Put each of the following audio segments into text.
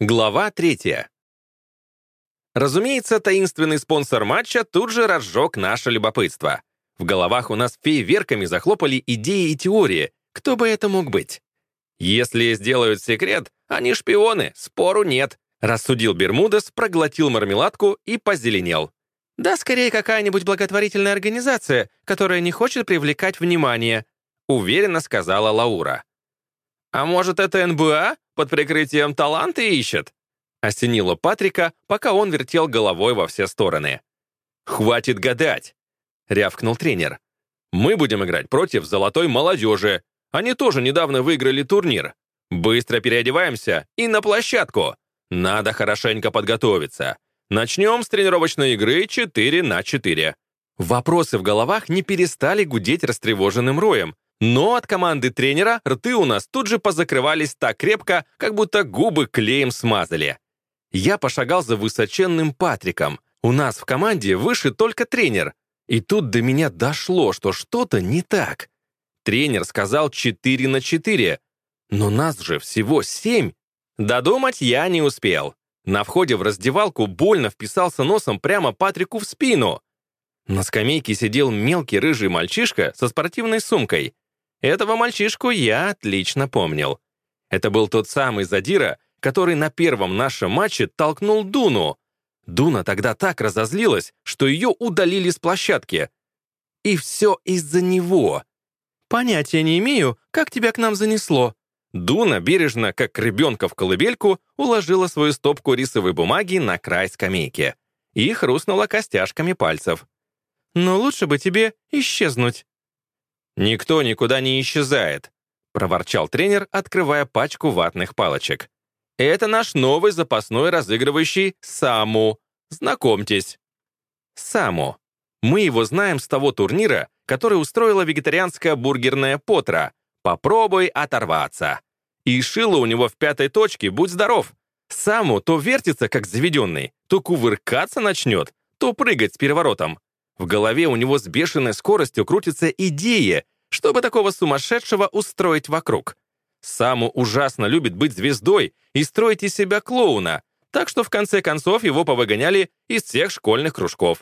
Глава третья. Разумеется, таинственный спонсор матча тут же разжег наше любопытство. В головах у нас фейверками захлопали идеи и теории. Кто бы это мог быть? Если сделают секрет, они шпионы, спору нет. Рассудил Бермудес, проглотил мармеладку и позеленел. Да, скорее какая-нибудь благотворительная организация, которая не хочет привлекать внимание, уверенно сказала Лаура. А может, это НБА под прикрытием таланты ищет? Осенило Патрика, пока он вертел головой во все стороны. «Хватит гадать!» — рявкнул тренер. «Мы будем играть против золотой молодежи. Они тоже недавно выиграли турнир. Быстро переодеваемся и на площадку. Надо хорошенько подготовиться. Начнем с тренировочной игры 4 на 4». Вопросы в головах не перестали гудеть растревоженным роем, но от команды тренера рты у нас тут же позакрывались так крепко, как будто губы клеем смазали. Я пошагал за высоченным Патриком. У нас в команде выше только тренер. И тут до меня дошло, что что-то не так. Тренер сказал 4 на 4, но нас же всего 7. Додумать я не успел. На входе в раздевалку больно вписался носом прямо Патрику в спину. На скамейке сидел мелкий рыжий мальчишка со спортивной сумкой. Этого мальчишку я отлично помнил. Это был тот самый задира, который на первом нашем матче толкнул Дуну. Дуна тогда так разозлилась, что ее удалили с площадки. И все из-за него. Понятия не имею, как тебя к нам занесло. Дуна бережно, как ребенка в колыбельку, уложила свою стопку рисовой бумаги на край скамейки и хрустнула костяшками пальцев. «Но лучше бы тебе исчезнуть». «Никто никуда не исчезает», — проворчал тренер, открывая пачку ватных палочек. Это наш новый запасной разыгрывающий Саму. Знакомьтесь. Саму. Мы его знаем с того турнира, который устроила вегетарианская бургерная Потра. Попробуй оторваться. И шило у него в пятой точке, будь здоров. Саму то вертится, как заведенный, то кувыркаться начнет, то прыгать с переворотом. В голове у него с бешеной скоростью крутится идея, чтобы такого сумасшедшего устроить вокруг. Саму ужасно любит быть звездой и строить из себя клоуна, так что в конце концов его повыгоняли из всех школьных кружков.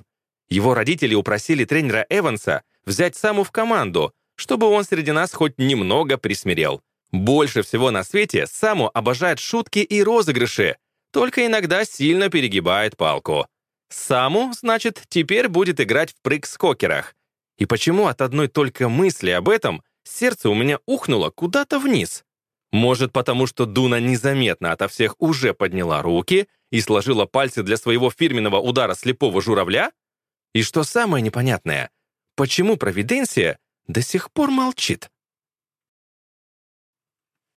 Его родители упросили тренера Эванса взять Саму в команду, чтобы он среди нас хоть немного присмирел. Больше всего на свете Саму обожает шутки и розыгрыши, только иногда сильно перегибает палку. Саму, значит, теперь будет играть в прыг-скокерах. И почему от одной только мысли об этом сердце у меня ухнуло куда-то вниз? Может, потому что Дуна незаметно ото всех уже подняла руки и сложила пальцы для своего фирменного удара слепого журавля? И что самое непонятное, почему Провиденция до сих пор молчит?